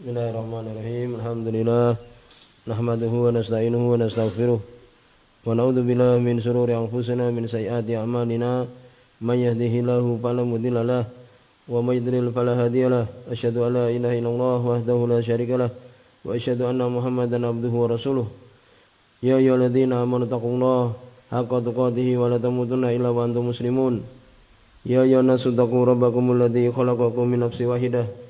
Bismillahirrahmanirrahim. Alhamdulillah. Nahmaduhu wa nasta'inuhu wa nastaghfiruh. Wa na'udzu billahi min shururi anfusina min sayyiati a'malina. May yahdihillahu fala mudilla lah wa may yudlil fala hadiyalah. Asyhadu an la ilaha illallah wahdahu la syarikalah wa asyhadu anna Muhammadan abduhu wa rasuluh. Ya ayyuhalladzina amanu taqullaha haqqa tuqatih wa la tamutunna illa wa antum muslimun. Ya ayyuhan nasu taqu rabbakumul ladzi khalaqakum min nafsin wahidah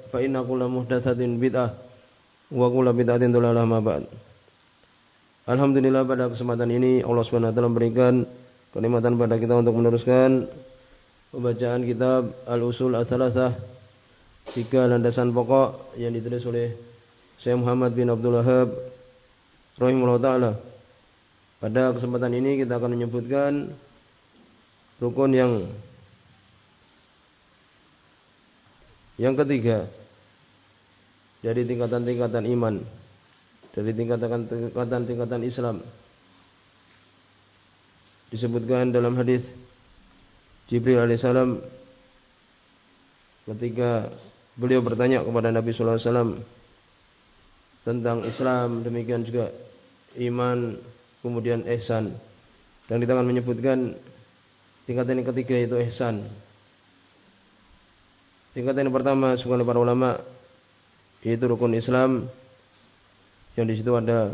fa inna kulla muhdatsatin bid'ah wa kulla bid'atin dhalalah ma ba'd. Alhamdulillah pada kesempatan ini Allah Subhanahu wa taala memberikan kenikmatan pada kita untuk meneruskan pembacaan kitab Al-Usul Ats-Tsalatsah tiga landasan pokok yang ditulis oleh Syekh Muhammad bin Abdul Wahab rahimahullah taala. Pada kesempatan ini kita akan menyebutkan rukun yang yang ketiga dari tingkatan-tingkatan iman, dari tingkatan-tingkatan Islam. Disebutkan dalam hadis Jibril alaihissalam ketika beliau bertanya kepada Nabi sallallahu alaihi wasallam tentang Islam, demikian juga iman, kemudian ihsan. Dan kita akan menyebutkan tingkatan yang ketiga yaitu ihsan. Tingkatan yang pertama oleh para ulama yaitu rukun Islam yang di situ ada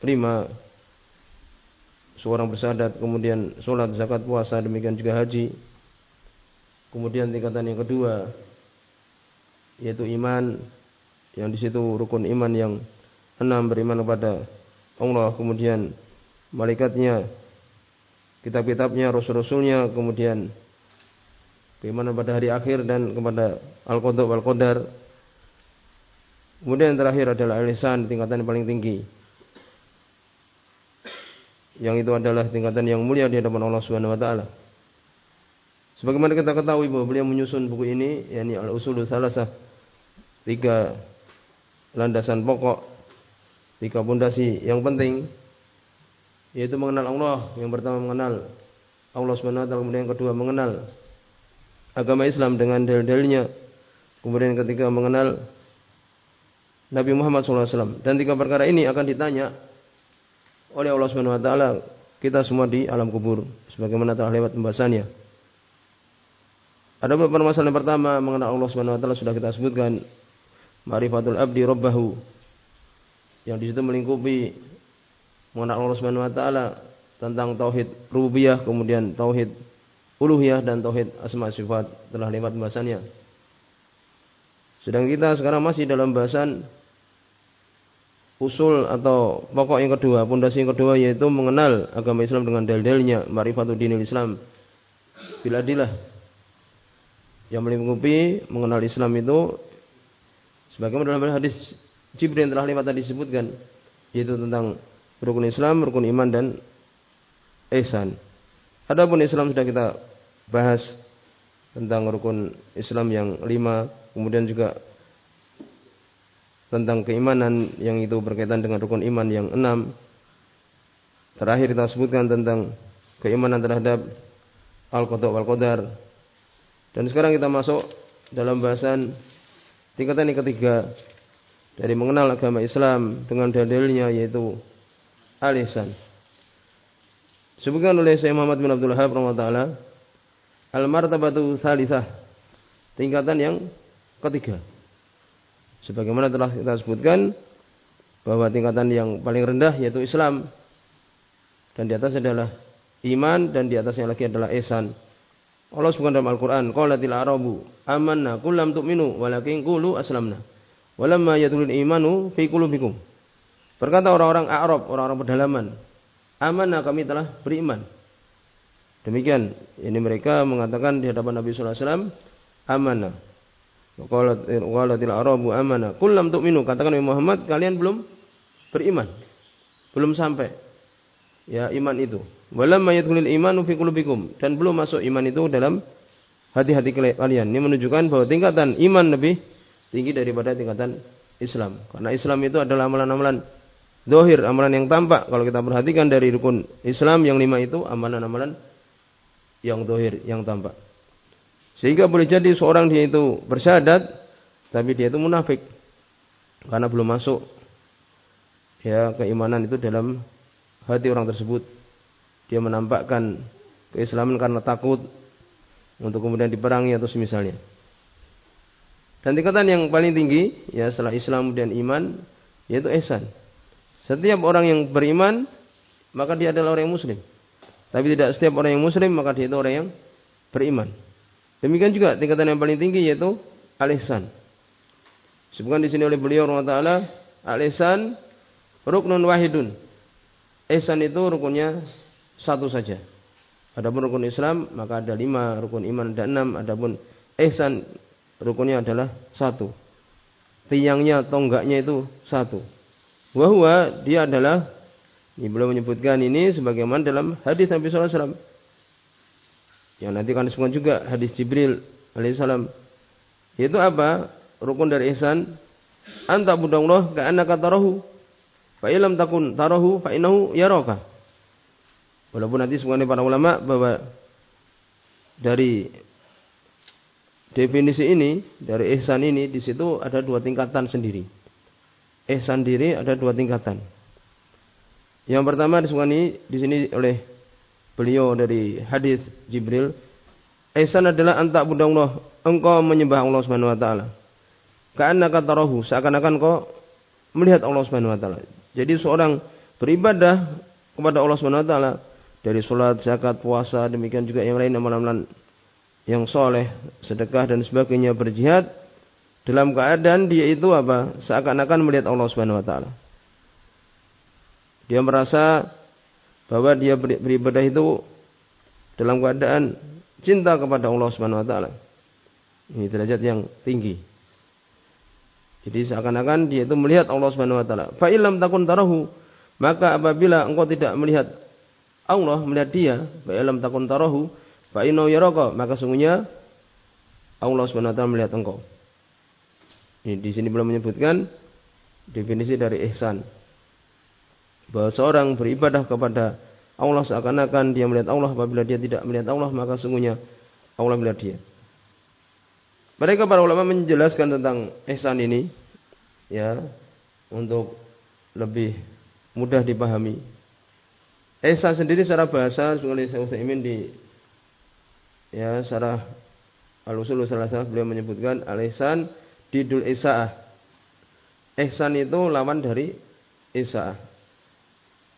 lima seorang bersahadat kemudian sholat zakat puasa demikian juga haji kemudian tingkatan yang kedua yaitu iman yang di situ rukun iman yang enam beriman kepada Allah kemudian malaikatnya kitab-kitabnya rasul-rasulnya kemudian beriman pada hari akhir dan kepada al-qada wal qadar. Kemudian yang terakhir adalah al-ihsan tingkatan yang paling tinggi. Yang itu adalah tingkatan yang mulia di hadapan Allah Subhanahu wa taala. Sebagaimana kita ketahui bahwa beliau menyusun buku ini yakni Al-Usulul Salasah tiga landasan pokok tiga pondasi yang penting yaitu mengenal Allah yang pertama mengenal Allah Subhanahu wa taala kemudian yang kedua mengenal agama Islam dengan dalil-dalilnya. Kemudian ketika mengenal Nabi Muhammad SAW dan tiga perkara ini akan ditanya oleh Allah Subhanahu Wa Taala kita semua di alam kubur, sebagaimana telah lewat pembahasannya. Ada beberapa masalah yang pertama mengenal Allah Subhanahu Wa Taala sudah kita sebutkan, marifatul abdi robbahu yang di situ melingkupi mengenal Allah Subhanahu Wa Taala tentang tauhid rububiyah, kemudian tauhid uluhiyah dan tauhid asma sifat telah lewat pembahasannya. Sedang kita sekarang masih dalam bahasan usul atau pokok yang kedua, pondasi yang kedua yaitu mengenal agama Islam dengan dalil-dalilnya, marifatul dinil Islam. Bila adilah yang melingkupi mengenal Islam itu sebagaimana dalam hadis Jibril yang telah lewat tadi disebutkan yaitu tentang rukun Islam, rukun iman dan ihsan. Adapun Islam sudah kita bahas tentang rukun Islam yang lima, kemudian juga tentang keimanan yang itu berkaitan dengan rukun iman yang enam. Terakhir kita sebutkan tentang keimanan terhadap al-qada wal qadar. Dan sekarang kita masuk dalam bahasan tingkatan yang ketiga dari mengenal agama Islam dengan dalilnya yaitu al-ihsan. Sebutkan oleh Syekh Muhammad bin Abdul Wahab taala Al-martabatu salisah. Tingkatan yang ketiga. Sebagaimana telah kita sebutkan bahwa tingkatan yang paling rendah yaitu Islam dan di atas adalah iman dan di atasnya lagi adalah ihsan. Allah sebutkan dalam Al-Qur'an, qalatil arabu amanna kullam tu'minu walakin qulu aslamna. Walamma yadulul imanu fi qulubikum. Berkata orang-orang Arab, orang-orang pedalaman, amanah kami telah beriman. Demikian. Ini mereka mengatakan di hadapan Nabi sallallahu alaihi wasallam amanah. Qalatil arabu amana. Qul lam tu'minu. Katakan Muhammad, kalian belum beriman. Belum sampai. Ya, iman itu. Walam mayadkhulul imanu fi dan belum masuk iman itu dalam hati-hati kalian. Ini menunjukkan bahwa tingkatan iman lebih tinggi daripada tingkatan Islam. Karena Islam itu adalah amalan-amalan dohir, amalan yang tampak. Kalau kita perhatikan dari rukun Islam yang lima itu, amalan-amalan yang dohir, yang tampak. Sehingga boleh jadi seorang dia itu bersyahadat, tapi dia itu munafik. Karena belum masuk ya keimanan itu dalam hati orang tersebut. Dia menampakkan keislaman karena takut untuk kemudian diperangi atau semisalnya. Dan tingkatan yang paling tinggi ya setelah Islam dan iman yaitu ihsan. Setiap orang yang beriman maka dia adalah orang yang muslim. Tapi tidak setiap orang yang muslim maka dia itu orang yang beriman. Demikian juga tingkatan yang paling tinggi yaitu al-ihsan. Sebutkan di sini oleh beliau Allah Taala, al-ihsan ruknun wahidun. Ihsan itu rukunnya satu saja. Adapun rukun Islam maka ada lima, rukun iman ada enam. Adapun ihsan rukunnya adalah satu. Tiangnya, tonggaknya itu satu. Wahwa dia adalah ini belum menyebutkan ini sebagaimana dalam hadis Nabi Sallallahu Alaihi Wasallam yang nanti akan disebutkan juga hadis Jibril alaihissalam. Itu apa? Rukun dari ihsan. Anta budallah ka'annaka tarahu. Fa ilam takun tarahu innahu yaraka. Walaupun nanti semuanya para ulama bahwa dari definisi ini, dari ihsan ini di situ ada dua tingkatan sendiri. Ihsan diri ada dua tingkatan. Yang pertama disebutkan di sini oleh beliau dari hadis Jibril, Ihsan adalah antak budangullah, engkau menyembah Allah Subhanahu wa taala. Karena kata rohu, seakan-akan kau melihat Allah Subhanahu wa taala. Jadi seorang beribadah kepada Allah Subhanahu wa taala dari salat, zakat, puasa, demikian juga yang lain amalan-amalan yang soleh, sedekah dan sebagainya berjihad dalam keadaan dia itu apa? Seakan-akan melihat Allah Subhanahu wa taala. Dia merasa bahwa dia beribadah itu dalam keadaan cinta kepada Allah Subhanahu wa taala. Ini derajat yang tinggi. Jadi seakan-akan dia itu melihat Allah Subhanahu wa taala. Fa illam takun tarahu, maka apabila engkau tidak melihat Allah, melihat dia, fa illam takun tarahu, fa innahu yaraka, maka sungguhnya Allah Subhanahu wa taala melihat engkau. Ini di sini belum menyebutkan definisi dari ihsan bahwa seorang beribadah kepada Allah seakan-akan dia melihat Allah apabila dia tidak melihat Allah maka sungguhnya Allah melihat dia. Mereka para ulama menjelaskan tentang ihsan ini ya untuk lebih mudah dipahami. Ihsan sendiri secara bahasa oleh Syekh Utsaimin di ya secara al-usul salah beliau menyebutkan al-ihsan didul isaah. Ihsan itu lawan dari isaah.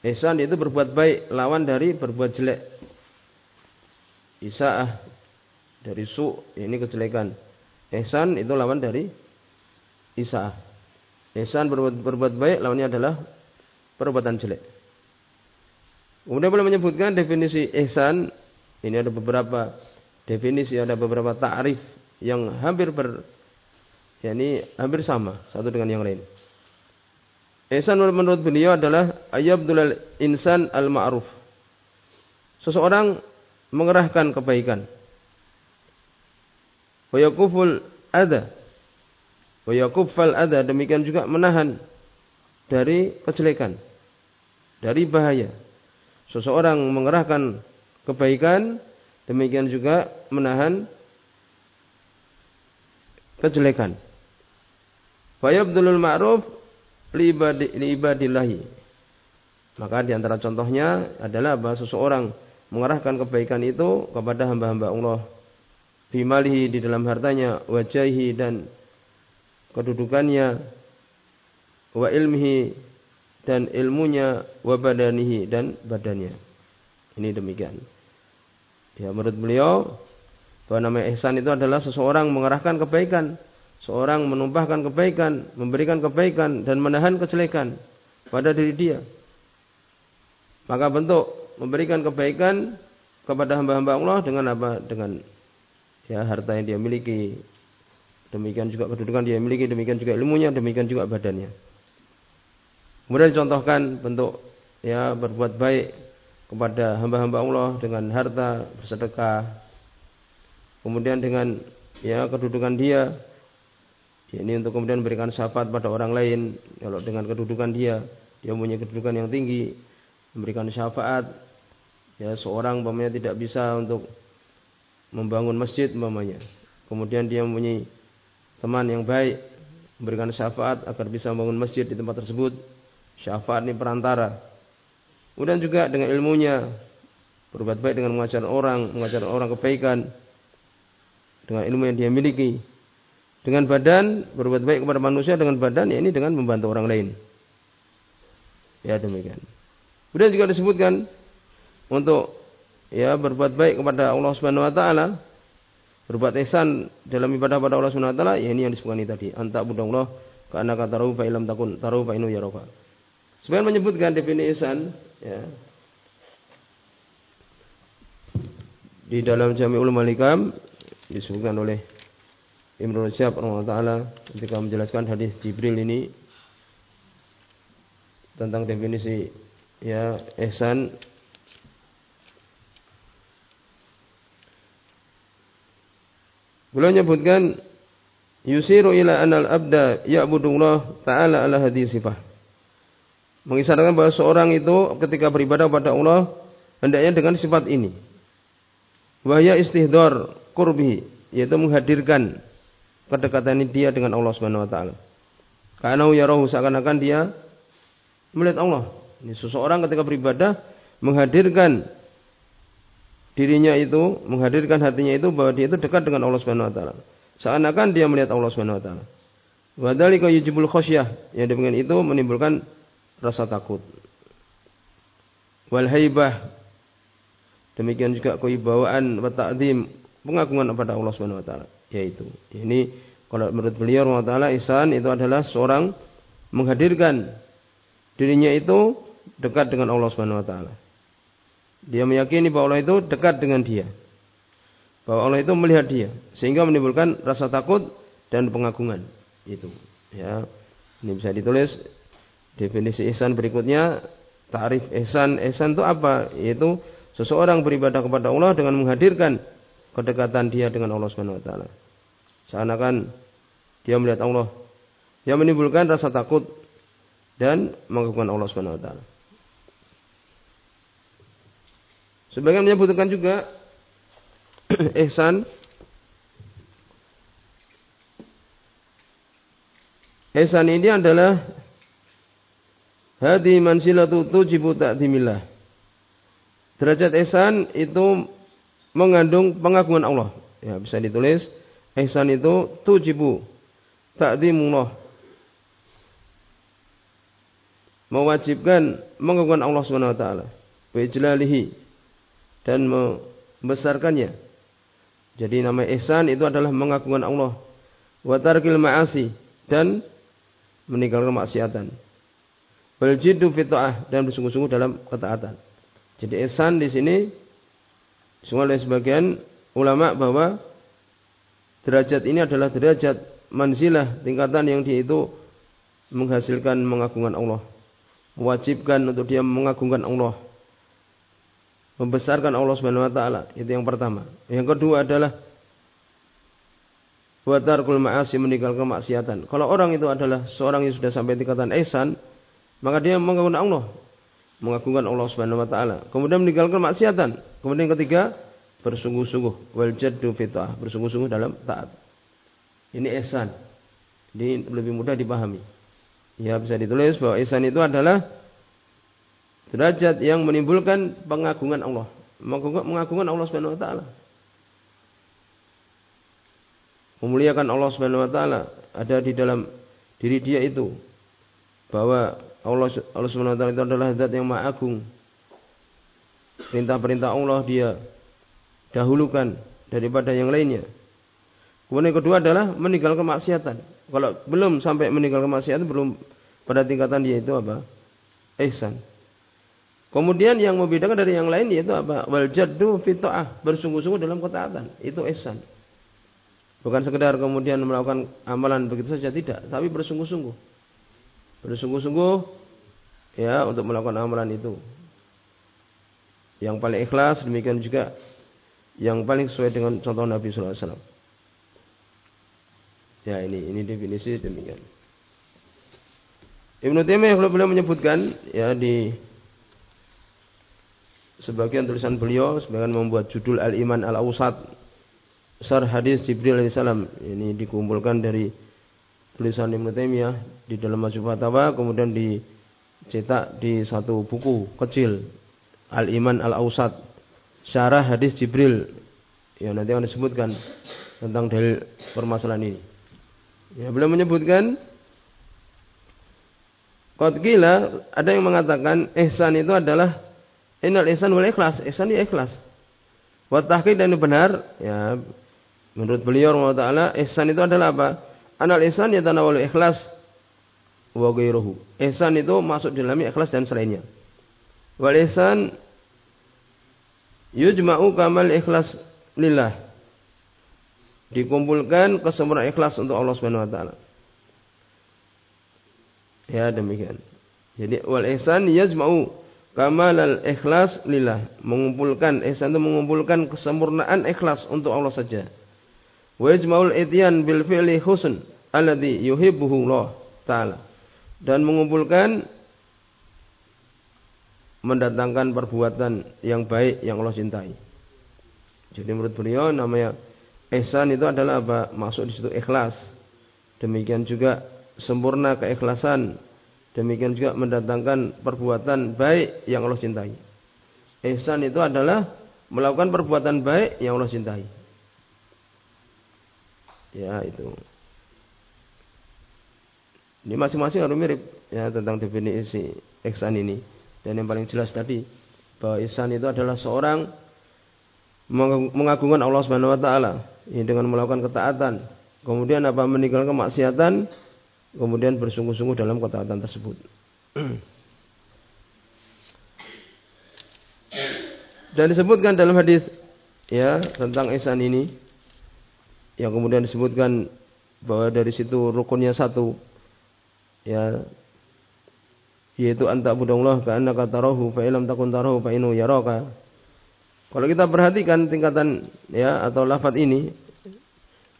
Ihsan itu berbuat baik, lawan dari berbuat jelek. Isaah dari su, ini kejelekan. Ihsan itu lawan dari isaah. Ihsan berbuat, berbuat baik, lawannya adalah perbuatan jelek. Kemudian boleh menyebutkan definisi ihsan. Ini ada beberapa definisi, ada beberapa ta'rif yang hampir ber, ya ini hampir sama satu dengan yang lain. Ihsan menurut beliau adalah ayyabdul insan al-ma'ruf. Seseorang mengerahkan kebaikan. Wa yakuful ada. Wa yakuffal ada. Demikian juga menahan dari kejelekan. Dari bahaya. Seseorang mengerahkan kebaikan. Demikian juga menahan kejelekan. Wa yabdulul ma'ruf liibadillahi. Maka di antara contohnya adalah bahwa seseorang mengarahkan kebaikan itu kepada hamba-hamba Allah. Bimalihi di dalam hartanya, wajahi dan kedudukannya, wa ilmihi dan ilmunya, wa badanihi dan badannya. Ini demikian. Ya menurut beliau bahwa nama ihsan itu adalah seseorang mengarahkan kebaikan seorang menumpahkan kebaikan, memberikan kebaikan dan menahan kejelekan pada diri dia. Maka bentuk memberikan kebaikan kepada hamba-hamba Allah dengan apa? Dengan ya harta yang dia miliki, demikian juga kedudukan dia miliki, demikian juga ilmunya, demikian juga badannya. Kemudian dicontohkan bentuk ya berbuat baik kepada hamba-hamba Allah dengan harta bersedekah. Kemudian dengan ya kedudukan dia ini untuk kemudian memberikan syafaat pada orang lain. Kalau dengan kedudukan dia dia punya kedudukan yang tinggi memberikan syafaat. Ya seorang umpamanya tidak bisa untuk membangun masjid umpamanya. Kemudian dia mempunyai teman yang baik memberikan syafaat agar bisa membangun masjid di tempat tersebut. Syafaat ini perantara. Kemudian juga dengan ilmunya berbuat baik dengan mengajar orang mengajar orang kebaikan dengan ilmu yang dia miliki dengan badan berbuat baik kepada manusia dengan badan ya ini dengan membantu orang lain. Ya demikian. Kemudian juga disebutkan untuk ya berbuat baik kepada Allah Subhanahu wa taala, berbuat ihsan dalam ibadah pada Allah Subhanahu wa taala, ya ini yang disebutkan tadi. Anta budallah karena kata taruh fa ilam takun taruh fa inu yaraka. Sebenarnya menyebutkan definisi ihsan ya. Di dalam Jami'ul Malikam disebutkan oleh Ibnu Rajab taala ketika menjelaskan hadis Jibril ini tentang definisi ya ihsan Beliau menyebutkan yusiru ila anal abda ya'budullah ta'ala ala hadis sifah. Mengisarkan bahwa seorang itu ketika beribadah kepada Allah hendaknya dengan sifat ini. Wahya istihdar kurbi yaitu menghadirkan kedekatan dia dengan Allah Subhanahu wa taala. Karena yarahu seakan-akan dia melihat Allah. Ini seseorang ketika beribadah menghadirkan dirinya itu, menghadirkan hatinya itu bahwa dia itu dekat dengan Allah Subhanahu wa taala. Seakan-akan dia melihat Allah Subhanahu wa taala. Wa dzalika yujibul khasyah. Yang demikian itu menimbulkan rasa takut. Wal haibah. Demikian juga kewibawaan wa ta'zim, pengagungan kepada Allah Subhanahu wa taala yaitu ini kalau menurut beliau Allah Taala ihsan itu adalah seorang menghadirkan dirinya itu dekat dengan Allah Subhanahu wa taala. Dia meyakini bahwa Allah itu dekat dengan dia. Bahwa Allah itu melihat dia sehingga menimbulkan rasa takut dan pengagungan. Itu ya. Ini bisa ditulis definisi ihsan berikutnya tarif ihsan ihsan itu apa? Yaitu seseorang beribadah kepada Allah dengan menghadirkan kedekatan dia dengan Allah Subhanahu wa taala. Seakan-akan dia melihat Allah. Yang menimbulkan rasa takut dan mengagungkan Allah Subhanahu wa taala. Sebagian menyebutkan juga ihsan Ihsan ini adalah hadi mansilatu tujibu ta'zimillah. Derajat ihsan itu mengandung pengagungan Allah. Ya, bisa ditulis ihsan itu tujibu ta'zimullah mewajibkan mengagungkan Allah Subhanahu wa taala bijlalihi dan membesarkannya. Jadi nama ihsan itu adalah mengagungkan Allah. Wa tarkil ma'asi dan meninggalkan maksiatan wal jiddu dan bersungguh-sungguh dalam ketaatan. Jadi ihsan di sini semua oleh sebagian ulama bahwa derajat ini adalah derajat manzilah tingkatan yang dia itu menghasilkan mengagungkan Allah. Mewajibkan untuk dia mengagungkan Allah. Membesarkan Allah Subhanahu wa taala. Itu yang pertama. Yang kedua adalah watarkul ma'asi meninggalkan kemaksiatan kalau orang itu adalah seorang yang sudah sampai tingkatan ihsan maka dia mengagungkan Allah mengagungkan Allah Subhanahu wa taala. Kemudian meninggalkan kemaksiatan kemudian yang ketiga bersungguh-sungguh. Wal jaddu fitah bersungguh-sungguh dalam taat. Ini ihsan. Ini lebih mudah dipahami. Ya bisa ditulis bahwa ihsan itu adalah derajat yang menimbulkan pengagungan Allah. Mengagungkan Allah Subhanahu wa taala. Memuliakan Allah Subhanahu wa taala. Ada di dalam diri dia itu bahwa Allah Allah taala itu adalah zat yang maha agung perintah-perintah Allah dia dahulukan daripada yang lainnya. Kemudian yang kedua adalah meninggalkan kemaksiatan. Kalau belum sampai meninggalkan kemaksiatan belum pada tingkatan dia itu apa? Ihsan. Kemudian yang membedakan dari yang lain yaitu apa? Wal jaddu fitoah bersungguh-sungguh dalam ketaatan. Itu ihsan. Bukan sekedar kemudian melakukan amalan begitu saja tidak, tapi bersungguh-sungguh. Bersungguh-sungguh ya untuk melakukan amalan itu. Yang paling ikhlas demikian juga yang paling sesuai dengan contoh Nabi sallallahu alaihi wasallam. Ya ini ini definisi demikian. Ibnu Taimiyah beliau menyebutkan ya di sebagian tulisan beliau sebagian membuat judul Al-Iman Al-Ausat Sar hadis Jibril alaihissalam ini dikumpulkan dari tulisan Ibnu Taimiyah di dalam Majmu' Fatawa kemudian dicetak di satu buku kecil Al-Iman Al-Ausat Syarah hadis Jibril ya nanti akan disebutkan tentang dalil permasalahan ini. Ya, beliau menyebutkan Qad gila ada yang mengatakan ihsan itu adalah innal ihsan wal ikhlas. Ihsan itu ikhlas. Wa tahqiq dan benar ya menurut beliau Allah taala ihsan itu adalah apa? Anal ihsan yatanawwalu ikhlas wa ghairuhu. Ihsan itu masuk dalamnya ikhlas dan selainnya. Wal ihsan yujma'u kamal ikhlas lillah. Dikumpulkan kesempurnaan ikhlas untuk Allah Subhanahu wa taala. Ya demikian. Jadi wal ihsan yajma'u kamalal ikhlas lillah. Mengumpulkan ihsan itu mengumpulkan kesempurnaan ikhlas untuk Allah saja. Wa yajma'ul ityan bil fi'li husn alladhi yuhibbuhu Allah taala. Dan mengumpulkan mendatangkan perbuatan yang baik yang Allah cintai. Jadi menurut beliau namanya ihsan itu adalah apa? Masuk di situ ikhlas. Demikian juga sempurna keikhlasan. Demikian juga mendatangkan perbuatan baik yang Allah cintai. Ihsan itu adalah melakukan perbuatan baik yang Allah cintai. Ya itu. Ini masing-masing harus mirip ya tentang definisi ihsan ini. Dan yang paling jelas tadi bahwa ihsan itu adalah seorang mengagungkan Allah Subhanahu wa taala dengan melakukan ketaatan, kemudian apa meninggalkan kemaksiatan, kemudian bersungguh-sungguh dalam ketaatan tersebut. Dan disebutkan dalam hadis ya tentang ihsan ini yang kemudian disebutkan bahwa dari situ rukunnya satu ya yaitu anta budullah ka annaka tarahu fa illam takun tarahu fa innahu yaraka. Kalau kita perhatikan tingkatan ya atau lafaz ini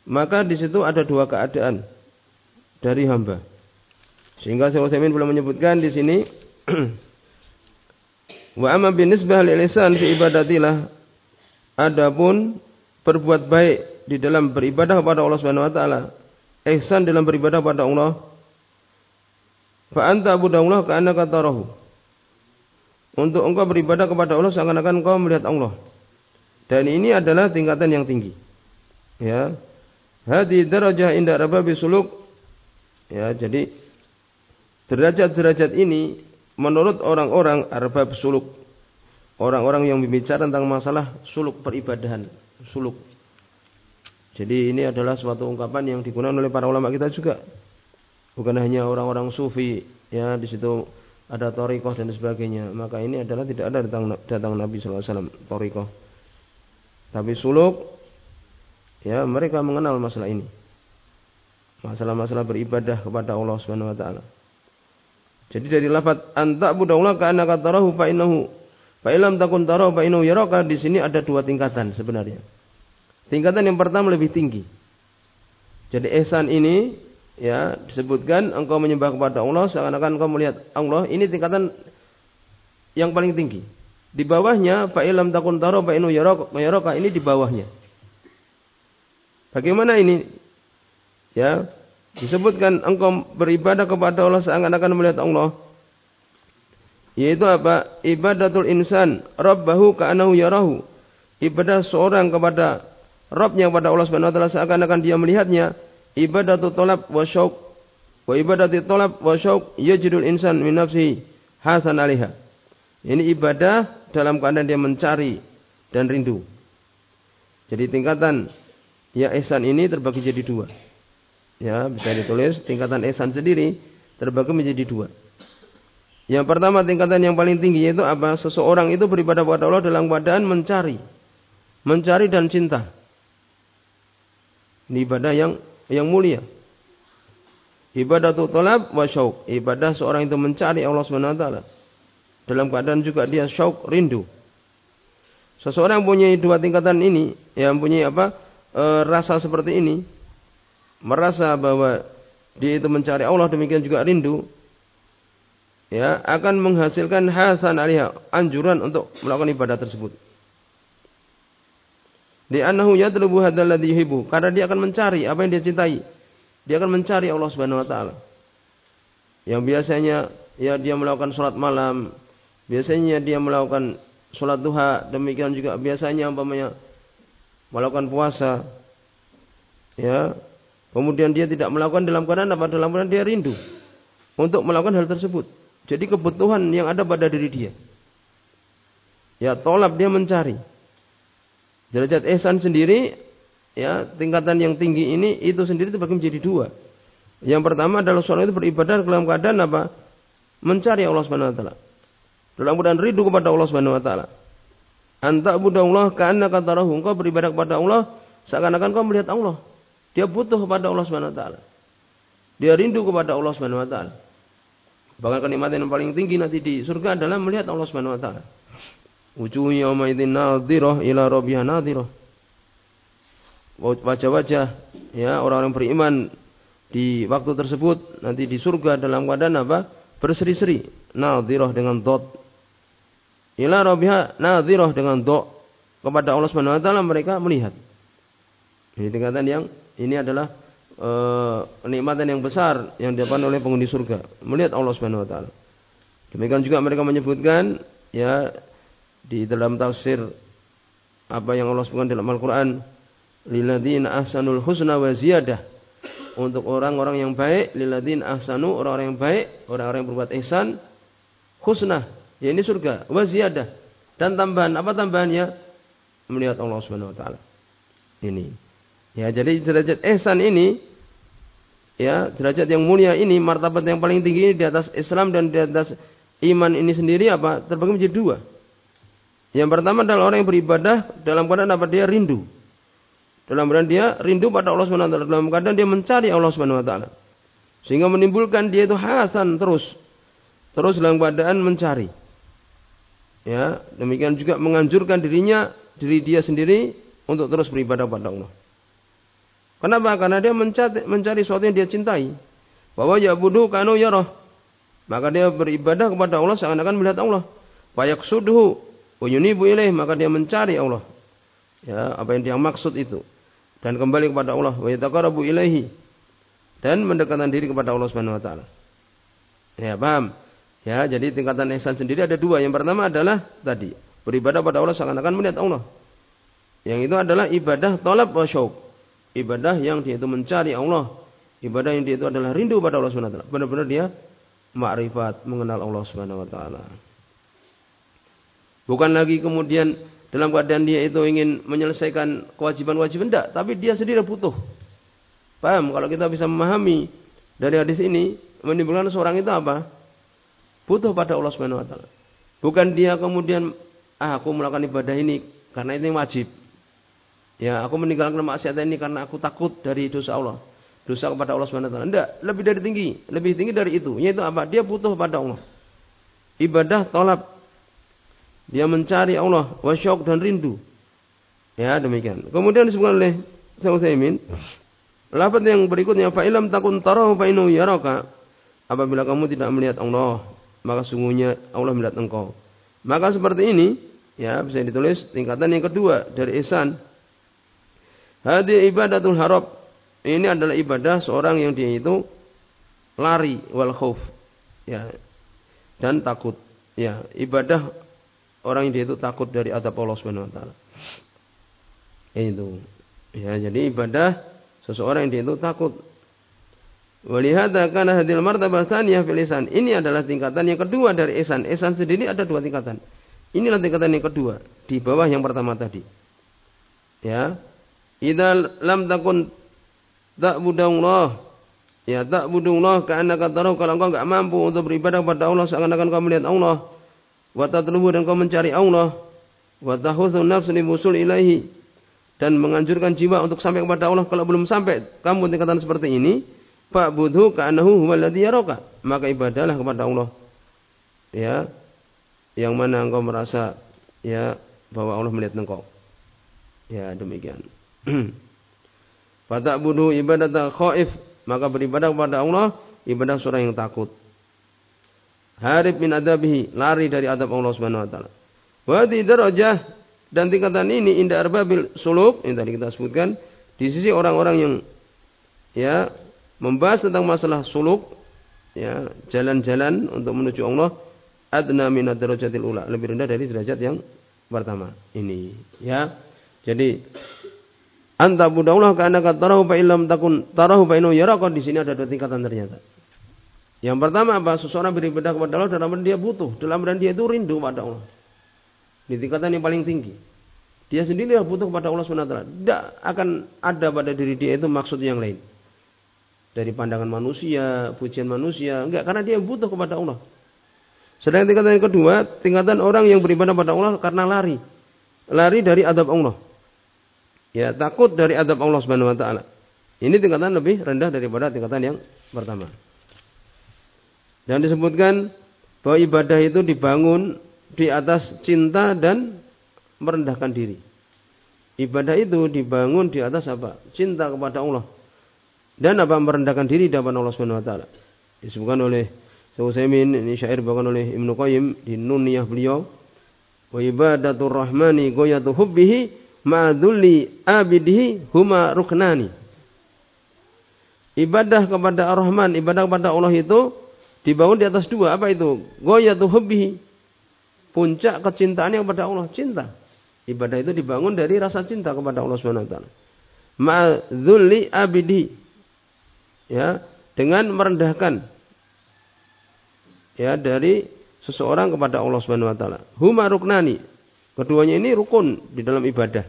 maka di situ ada dua keadaan dari hamba. Sehingga Syekh Utsaimin belum menyebutkan di sini wa amma binisbah lil lisan fi ibadatillah adapun berbuat baik di dalam beribadah kepada Allah Subhanahu wa taala, ihsan dalam beribadah kepada Allah. Fa anta abudallah ka annaka tarahu. Untuk engkau beribadah kepada Allah seakan-akan engkau melihat Allah. Dan ini adalah tingkatan yang tinggi. Ya. Hadi darajah inda rababi suluk Ya, jadi derajat-derajat ini menurut orang-orang arbab suluk. Orang-orang yang berbicara tentang masalah suluk peribadahan, suluk. Jadi ini adalah suatu ungkapan yang digunakan oleh para ulama kita juga. Bukan hanya orang-orang sufi, ya di situ ada torikoh dan sebagainya. Maka ini adalah tidak ada datang, datang Nabi SAW torikoh. Tapi suluk, ya mereka mengenal masalah ini masalah-masalah beribadah kepada Allah Subhanahu wa taala. Jadi dari lafaz anta budaulah ka annaka tarahu fa innahu fa illam takun tarahu fa innahu yaraka di sini ada dua tingkatan sebenarnya. Tingkatan yang pertama lebih tinggi. Jadi ihsan ini ya disebutkan engkau menyembah kepada Allah seakan-akan engkau melihat Allah ini tingkatan yang paling tinggi. Di bawahnya fa illam takun tarahu fa innahu yaraka ini di bawahnya. Bagaimana ini? Ya, disebutkan engkau beribadah kepada Allah seakan-akan melihat Allah. Yaitu apa? Ibadatul insan rabbahu ka'anahu yarahu. Ibadah seorang kepada Rabbnya kepada Allah Subhanahu wa taala seakan-akan dia melihatnya. Ibadatul talab wa syauq. Wa ibadatul talab wa syauq yajidul insan min nafsihi hasan alaiha. Ini ibadah dalam keadaan dia mencari dan rindu. Jadi tingkatan ya ihsan ini terbagi jadi dua ya bisa ditulis tingkatan ihsan sendiri terbagi menjadi dua. Yang pertama tingkatan yang paling tinggi yaitu apa? Seseorang itu beribadah kepada Allah dalam keadaan mencari, mencari dan cinta. Ini ibadah yang yang mulia. Ibadah talab wa syauq. Ibadah seorang itu mencari Allah taala. Dalam keadaan juga dia syauq rindu. Seseorang yang punya dua tingkatan ini, yang punya apa? E, rasa seperti ini, merasa bahwa dia itu mencari Allah demikian juga rindu, ya akan menghasilkan hasan alihah anjuran untuk melakukan ibadah tersebut. Di anahu yatlubu hadzal ladzi yuhibbu, karena dia akan mencari apa yang dia cintai. Dia akan mencari Allah Subhanahu wa taala. Yang biasanya ya dia melakukan sholat malam, biasanya dia melakukan sholat duha, demikian juga biasanya umpamanya melakukan puasa. Ya. Kemudian dia tidak melakukan dalam keadaan apa? Dalam keadaan dia rindu untuk melakukan hal tersebut. Jadi kebutuhan yang ada pada diri dia. Ya, tolap dia mencari. Derajat ihsan sendiri ya, tingkatan yang tinggi ini itu sendiri terbagi menjadi dua. Yang pertama adalah seorang itu beribadah dalam keadaan apa? Mencari Allah Subhanahu wa taala. Dalam keadaan rindu kepada Allah Subhanahu wa taala. Anta budallah karena kata roh engkau beribadah kepada Allah seakan-akan kau melihat Allah. Dia butuh kepada Allah Subhanahu wa taala. Dia rindu kepada Allah Subhanahu wa taala. Bahkan kenikmatan yang paling tinggi nanti di surga adalah melihat Allah Subhanahu wa taala. Wujuh yauma idzin nadhirah ila rabbiha nadhirah. Wajah-wajah ya orang-orang beriman di waktu tersebut nanti di surga dalam keadaan apa? Berseri-seri. Nadhirah dengan dot Ila rabbiha nadhirah dengan do kepada Allah Subhanahu wa taala mereka melihat. Ini tingkatan yang ini adalah e, kenikmatan yang besar yang didapat oleh penghuni surga, melihat Allah Subhanahu wa taala. Demikian juga mereka menyebutkan ya di dalam tafsir apa yang Allah sebutkan dalam Al-Qur'an lilladzina ahsanul husna wa ziyadah untuk orang-orang yang baik lilladzina ahsanu orang-orang yang baik orang-orang yang berbuat ihsan husna Ya ini surga. Wa ziyadah. Dan tambahan. Apa tambahannya? Melihat Allah Subhanahu wa taala. Ini. Ya, jadi derajat ihsan ini ya, derajat yang mulia ini, martabat yang paling tinggi ini di atas Islam dan di atas iman ini sendiri apa? Terbagi menjadi dua. Yang pertama adalah orang yang beribadah dalam keadaan apa? Dia rindu. Dalam keadaan dia rindu pada Allah Subhanahu wa taala. Dalam keadaan dia mencari Allah Subhanahu wa taala. Sehingga menimbulkan dia itu hasan terus. Terus dalam keadaan mencari. Ya, demikian juga menganjurkan dirinya, diri dia sendiri untuk terus beribadah pada Allah. Kenapa? Karena dia mencari, mencari sesuatu yang dia cintai. Bahwa ya budu kanu roh. Maka dia beribadah kepada Allah seakan-akan melihat Allah. Payak suduhu bu ilaih. Maka dia mencari Allah. Ya, apa yang dia maksud itu. Dan kembali kepada Allah. Wa yataqarabu ilaihi. Dan mendekatkan diri kepada Allah Subhanahu wa taala. Ya, paham? Ya, jadi tingkatan ihsan sendiri ada dua. Yang pertama adalah tadi beribadah pada Allah seakan-akan melihat Allah. Yang itu adalah ibadah tolab wa syauq. Ibadah yang dia itu mencari Allah. Ibadah yang dia itu adalah rindu pada Allah Subhanahu wa taala. Benar-benar dia makrifat, mengenal Allah Subhanahu wa taala. Bukan lagi kemudian dalam keadaan dia itu ingin menyelesaikan kewajiban-kewajiban tidak, tapi dia sendiri butuh. Paham? Kalau kita bisa memahami dari hadis ini, menimbulkan seorang itu apa? Butuh pada Allah Subhanahu wa taala. Bukan dia kemudian ah, aku melakukan ibadah ini karena ini wajib. Ya, aku meninggalkan maksiat ini karena aku takut dari dosa Allah. Dosa kepada Allah Subhanahu wa taala. Enggak, lebih dari tinggi, lebih tinggi dari itu. Yaitu apa? Dia butuh pada Allah. Ibadah tolak. Dia mencari Allah, wasyok dan rindu. Ya, demikian. Kemudian disebutkan oleh Syekh Utsaimin, lafaz yang berikutnya fa ilam takun tarahu fa innahu yaraka. Apabila kamu tidak melihat Allah, maka sungguhnya Allah melihat engkau. Maka seperti ini, ya bisa ditulis tingkatan yang kedua dari ihsan. Hadi ibadatul harab. Ini adalah ibadah seorang yang dia itu lari wal khauf. Ya. Dan takut. Ya, ibadah orang yang dia itu takut dari adab Allah Subhanahu wa taala. Itu. Ya, jadi ibadah seseorang yang dia itu takut Walihada karena hadil martabah saniyah fil isan. Ini adalah tingkatan yang kedua dari ihsan. Ihsan sendiri ada dua tingkatan. Inilah tingkatan yang kedua di bawah yang pertama tadi. Ya. Idza lam takun ta'budullah ya ta'budullah karena kata kalau engkau enggak mampu untuk beribadah kepada Allah seakan-akan kau melihat Allah wa tatlubu dan kau mencari Allah. Wa tahutsu nafsu li ilaihi. Dan menganjurkan jiwa untuk sampai kepada Allah. Kalau belum sampai kamu tingkatan seperti ini Pak budhu ka'anahu huwaladhi yaraka maka ibadahlah kepada Allah. Ya. Yang mana engkau merasa ya bahwa Allah melihat engkau. Ya demikian. Fatak budu ibadah khaif. Maka beribadah kepada Allah ibadah seorang yang takut harib min adabihi lari dari adab Allah Subhanahu wa taala. Wa darajah dan tingkatan ini indah arbabil suluk yang tadi kita sebutkan di sisi orang-orang yang ya membahas tentang masalah suluk ya jalan-jalan untuk menuju Allah adna min darajatil ula lebih rendah dari derajat yang pertama ini ya. Jadi anta budaulah karena tarahu fa illam takun tarahu fa innahu yaraka di sini ada dua tingkatan ternyata yang pertama apa seseorang beribadah kepada Allah dalam dia butuh dalam dia itu rindu pada Allah di tingkatan yang paling tinggi. Dia sendiri yang butuh kepada Allah SWT. Tidak akan ada pada diri dia itu maksud yang lain. Dari pandangan manusia, pujian manusia. Enggak, karena dia butuh kepada Allah. Sedangkan tingkatan yang kedua, tingkatan orang yang beribadah pada Allah karena lari. Lari dari adab Allah. Ya, takut dari adab Allah taala. Ini tingkatan lebih rendah daripada tingkatan yang pertama. Dan disebutkan bahwa ibadah itu dibangun di atas cinta dan merendahkan diri. Ibadah itu dibangun di atas apa? Cinta kepada Allah. Dan apa merendahkan diri di hadapan Allah Subhanahu wa taala. Disebutkan oleh Syaikhul ini syair bahkan oleh Ibnu Qayyim di Nuniyah beliau. Wa ibadatur rahmani ghayatu hubbihi ma'dulli abidihi huma ruknani. Ibadah kepada Ar-Rahman, ibadah kepada Allah itu dibangun di atas dua. Apa itu? Ghayatu hubbihi puncak kecintaannya kepada Allah cinta. Ibadah itu dibangun dari rasa cinta kepada Allah Subhanahu wa taala. Abidi. Ya, dengan merendahkan ya dari seseorang kepada Allah Subhanahu wa taala. Huma ruknani. Keduanya ini rukun di dalam ibadah.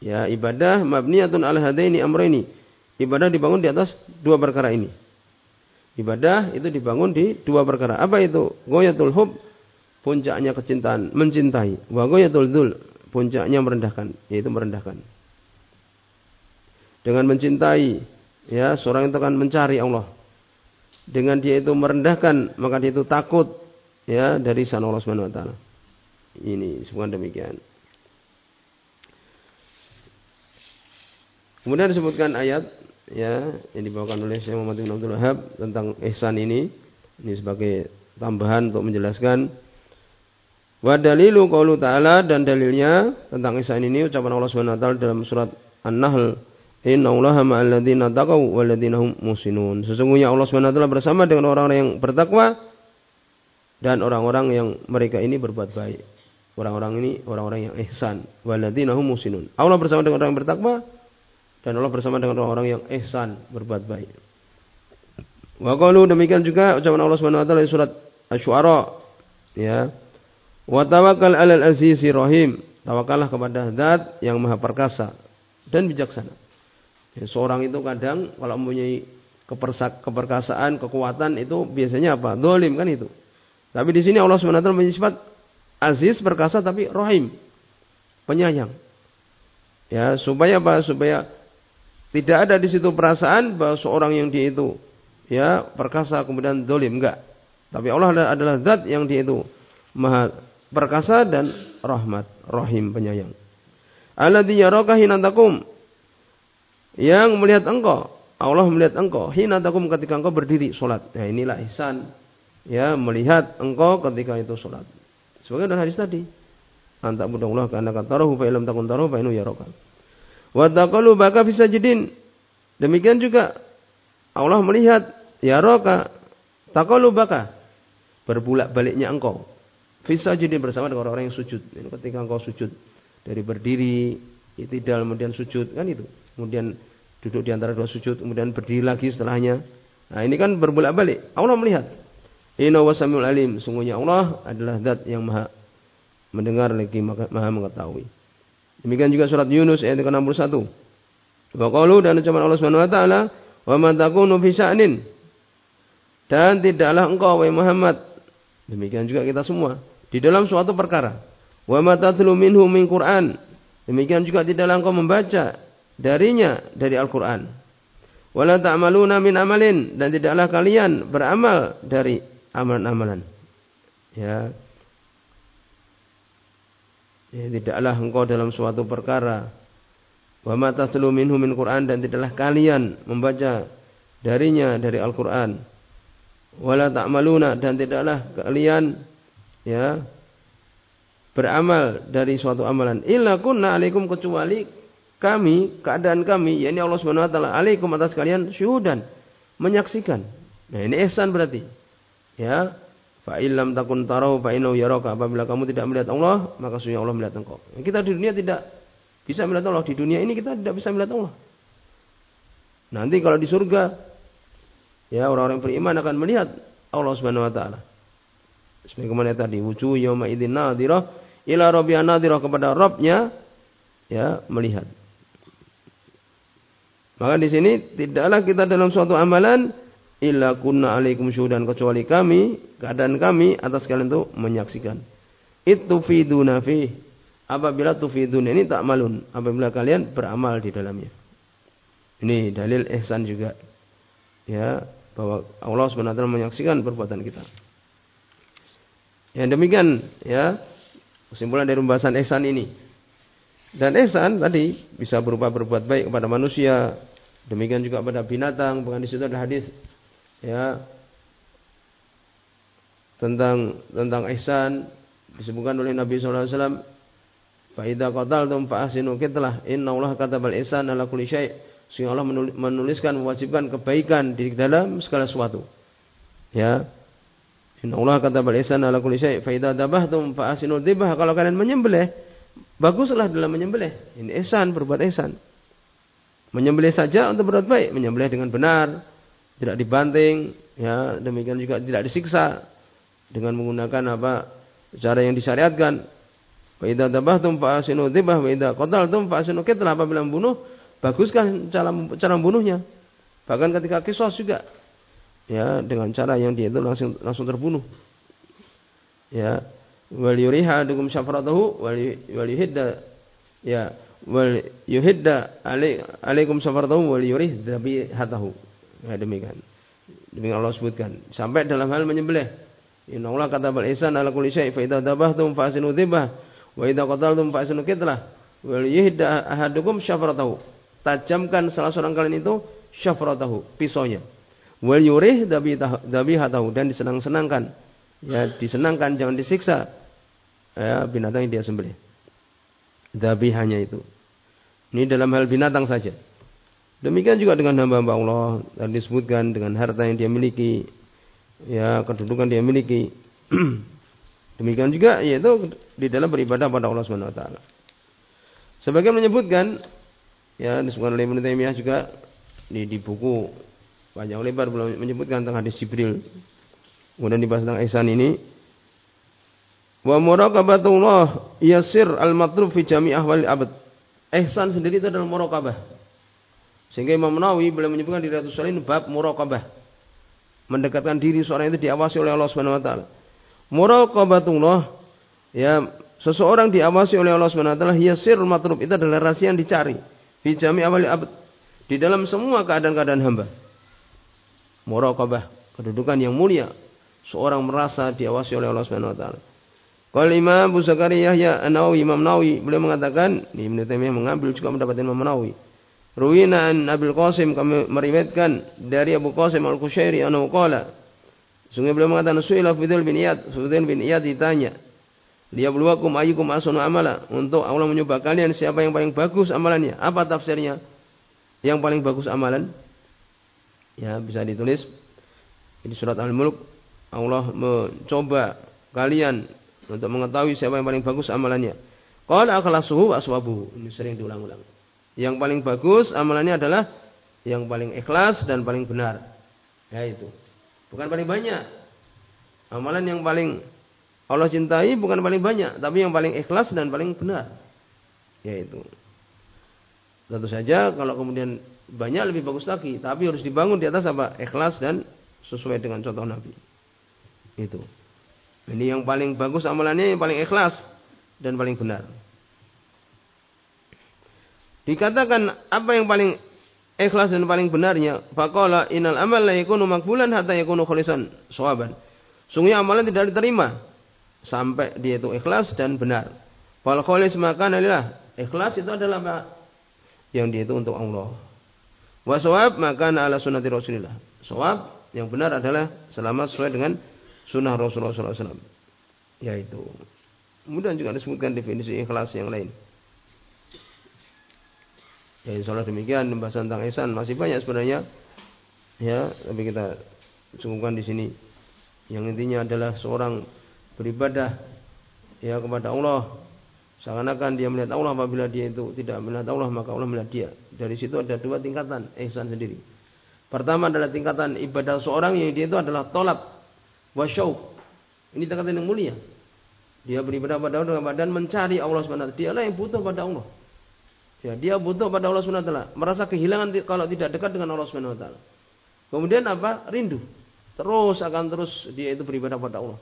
Ya, ibadah mabniyatun ala hadaini amrayni. Ibadah dibangun di atas dua perkara ini. Ibadah itu dibangun di dua perkara. Apa itu? Goyatul hub puncaknya kecintaan, mencintai. Wa ghayatul dzul, puncaknya merendahkan, yaitu merendahkan. Dengan mencintai, ya, seorang itu akan mencari Allah. Dengan dia itu merendahkan, maka dia itu takut ya dari sana Allah Subhanahu wa taala. Ini semua demikian. Kemudian disebutkan ayat ya yang dibawakan oleh Syekh Muhammad bin Abdul Wahab tentang ihsan ini ini sebagai tambahan untuk menjelaskan Wa dalilu qaulu ta'ala dan dalilnya tentang ihsan ini ucapan Allah Subhanahu wa taala dalam surat An-Nahl Innallaha ma'al ladzina taqaw wal ladzina hum musinun. Sesungguhnya Allah Subhanahu wa taala bersama dengan orang-orang yang bertakwa dan orang-orang yang mereka ini berbuat baik. Orang-orang ini orang-orang yang ihsan. Wal ladzina hum musinun. Allah bersama dengan orang yang bertakwa dan Allah bersama dengan orang-orang yang ihsan berbuat baik. Wa qalu demikian juga ucapan Allah Subhanahu wa taala di surat Asy-Syu'ara ya Wa tawakkal 'alal azizi rahim. Tawakallah kepada zat yang maha perkasa dan bijaksana. Ya, seorang itu kadang kalau mempunyai keperkasaan, kekuatan itu biasanya apa? Dolim kan itu. Tapi di sini Allah SWT menyebut aziz perkasa tapi rahim. Penyayang. Ya, supaya apa? Supaya tidak ada di situ perasaan bahwa seorang yang dia itu ya perkasa kemudian dolim enggak. Tapi Allah adalah zat yang dia itu maha perkasa dan rahmat, rahim penyayang. Alladzi yaraka hinatakum yang melihat engkau, Allah melihat engkau hinatakum ketika engkau berdiri salat. Ya inilah ihsan. Ya, melihat engkau ketika itu salat. Sebagai dalam hadis tadi. Anta budallah karena katarahu fa illam takun tarahu fa inu yaraka. Wa taqalu baka fi sajidin. Demikian juga Allah melihat yaraka taqalu baka berbulak baliknya engkau Fisa jadi bersama dengan orang-orang yang sujud. Ketika engkau sujud dari berdiri, tidak kemudian sujud kan itu. Kemudian duduk di antara dua sujud, kemudian berdiri lagi setelahnya. Nah ini kan berbolak-balik. Allah melihat. Inna wasamul alim. Sungguhnya Allah adalah zat yang maha mendengar lagi maha mengetahui. Demikian juga surat Yunus ayat ke-61. Wa qalu dan ucapan Allah Subhanahu wa taala, "Wa ma takunu fi Dan tidaklah engkau wahai Muhammad Demikian juga kita semua di dalam suatu perkara. Wa ma minhu min Qur'an Demikian juga tidaklah engkau membaca darinya dari Al-Quran. Wala ta'maluna min amalin dan tidaklah kalian beramal dari amalan-amalan. Ya. Ya. Tidaklah engkau dalam suatu perkara. Wa ma tatlu minhu min Quran dan tidaklah kalian membaca darinya dari Al-Quran. Wala ta'maluna dan tidaklah kalian ya beramal dari suatu amalan illa kunna alaikum kecuali kami keadaan kami yakni Allah Subhanahu wa taala alaikum atas kalian syuhudan menyaksikan nah ini ihsan berarti ya fa illam takun tarau fa innahu yaraka. Apabila kamu tidak melihat Allah maka sungguh Allah melihat engkau. Kita di dunia tidak bisa melihat Allah. Di dunia ini kita tidak bisa melihat Allah. Nanti kalau di surga ya orang-orang beriman akan melihat Allah Subhanahu wa taala. Sebagaimana tadi wujuh yauma idzin nadhirah ila rabbiha nadhirah. Kepada Rabbnya ya melihat. Maka di sini tidaklah kita dalam suatu amalan illa kunna alaikum syuhudan kecuali kami keadaan kami atas kalian itu menyaksikan. Itu fiduna fi apabila tufidun ini tak malun apabila kalian beramal di dalamnya. Ini dalil ihsan juga. Ya, bahwa Allah taala menyaksikan perbuatan kita. Yang demikian ya kesimpulan dari pembahasan ihsan ini. Dan ihsan tadi bisa berupa berbuat baik kepada manusia, demikian juga pada binatang, bukan di situ ada hadis ya. Tentang tentang ihsan disebutkan oleh Nabi sallallahu alaihi wasallam fa idza qataltum fa ahsinu qitlah. Inna Allah katabal ihsan ala kulli syai' sehingga Allah menuliskan mewajibkan kebaikan di dalam segala sesuatu. Ya. Inna Allah kata ihsan ala kulli syai' fa idza dabahtum fa asinu dzibah kalau kalian menyembelih baguslah dalam menyembelih. Ini ihsan berbuat ihsan. Menyembelih saja untuk berbuat baik, menyembelih dengan benar, tidak dibanting, ya, demikian juga tidak disiksa dengan menggunakan apa cara yang disyariatkan. Fa idza dabahtum fa asinu dzibah wa idza qataltum fa asinu qitlah apabila membunuh baguskan cara cara membunuhnya. Bahkan ketika kisos juga ya dengan cara yang dia itu langsung langsung terbunuh ya wal yuriha dukum syafratahu wal yuhidda ya wal yuhidda alaikum syafratahu wal yurih hatahu ya demikian demikian Allah sebutkan sampai dalam hal menyembelih Inna Allah kata bal ihsan ala kulli syai fa idza dabahtum fa asinu dhibah wa idza qataltum fa asinu kitlah wal yuhidda ahadukum syafratahu tajamkan salah seorang kalian itu syafratahu pisaunya wal yurih hatahu dan disenang-senangkan. Ya, disenangkan jangan disiksa. Ya, binatang yang dia sembelih. hanya itu. Ini dalam hal binatang saja. Demikian juga dengan hamba-hamba Allah dan disebutkan dengan harta yang dia miliki, ya kedudukan dia miliki. Demikian juga yaitu di dalam beribadah pada Allah Subhanahu wa taala. Sebagian menyebutkan ya disebutkan oleh Ibnu Taimiyah juga di, di buku panjang lebar belum menyebutkan tentang hadis Jibril. Kemudian dibahas tentang ihsan ini. Wa muraqabatullah yasir al-matlub fi jami' ahwal abad. Ihsan sendiri itu adalah muraqabah. Sehingga Imam Nawawi boleh menyebutkan di Riyadhus Shalihin bab muraqabah. Mendekatkan diri seorang itu diawasi oleh Allah Subhanahu wa taala. Muraqabatullah ya seseorang diawasi oleh Allah Subhanahu wa taala yasir matlub itu adalah rahasia yang dicari fi jami' ahwal abad. Di dalam semua keadaan-keadaan hamba muraqabah, kedudukan yang mulia. Seorang merasa diawasi oleh Allah Subhanahu wa taala. Kalau Imam Abu Zakaria Yahya An-Nawawi Imam Nawawi beliau mengatakan, Ibnu Taimiyah mengambil juga pendapat Imam Nawawi. Ruwina an Abil Qasim kami meriwayatkan dari Abu Qasim Al-Qushairi anhu qala Sungguh beliau mengatakan Su'ila Fudil bin Iyad Fudil bin Iyad ditanya Dia beluakum ayyukum asunu amala Untuk Allah mencoba kalian siapa yang paling bagus amalannya Apa tafsirnya Yang paling bagus amalan Ya, bisa ditulis di surat Al-Mulk Allah mencoba kalian untuk mengetahui siapa yang paling bagus amalannya. Qala akhlasuhu wa aswabuhu. Ini sering diulang-ulang. Yang paling bagus amalannya adalah yang paling ikhlas dan paling benar. Ya itu. Bukan paling banyak. Amalan yang paling Allah cintai bukan paling banyak, tapi yang paling ikhlas dan paling benar. Yaitu. Tentu saja kalau kemudian banyak lebih bagus lagi, tapi harus dibangun di atas apa? Ikhlas dan sesuai dengan contoh Nabi. Itu. Ini yang paling bagus amalannya yang paling ikhlas dan paling benar. Dikatakan apa yang paling ikhlas dan paling benarnya, faqala innal amal la yakunu maqbulan hatta yakunu khalisan sawaban. Sungguhnya amalan tidak diterima sampai dia itu ikhlas dan benar. Fal khalis maka lillah. Ikhlas itu adalah apa? Yang dia itu untuk Allah. Wa sawab maka ala sunnati Rasulillah. Sawab yang benar adalah selama sesuai dengan sunnah Rasulullah SAW. Yaitu. Kemudian juga disebutkan definisi ikhlas yang lain. Ya insya Allah demikian pembahasan tentang ihsan masih banyak sebenarnya. Ya, tapi kita cukupkan di sini. Yang intinya adalah seorang beribadah ya kepada Allah seakan-akan dia melihat Allah apabila dia itu tidak melihat Allah maka Allah melihat dia. Dari situ ada dua tingkatan ihsan sendiri. Pertama adalah tingkatan ibadah seorang yang dia itu adalah tolak wasyauq. Ini tingkatan yang mulia. Dia beribadah pada Allah dan mencari Allah SWT. Dialah yang butuh pada Allah. Ya, dia butuh pada Allah Subhanahu wa taala, merasa kehilangan kalau tidak dekat dengan Allah Subhanahu wa taala. Kemudian apa? Rindu. Terus akan terus dia itu beribadah pada Allah.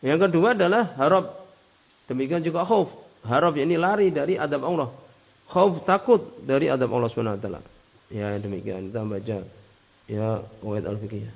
Yang kedua adalah harap. Demikian juga khauf. Harap ini lari dari adab Allah. Khauf takut dari adab Allah Subhanahu wa taala. Ya, demikian kita baca ya qawaid al-fiqhiyah.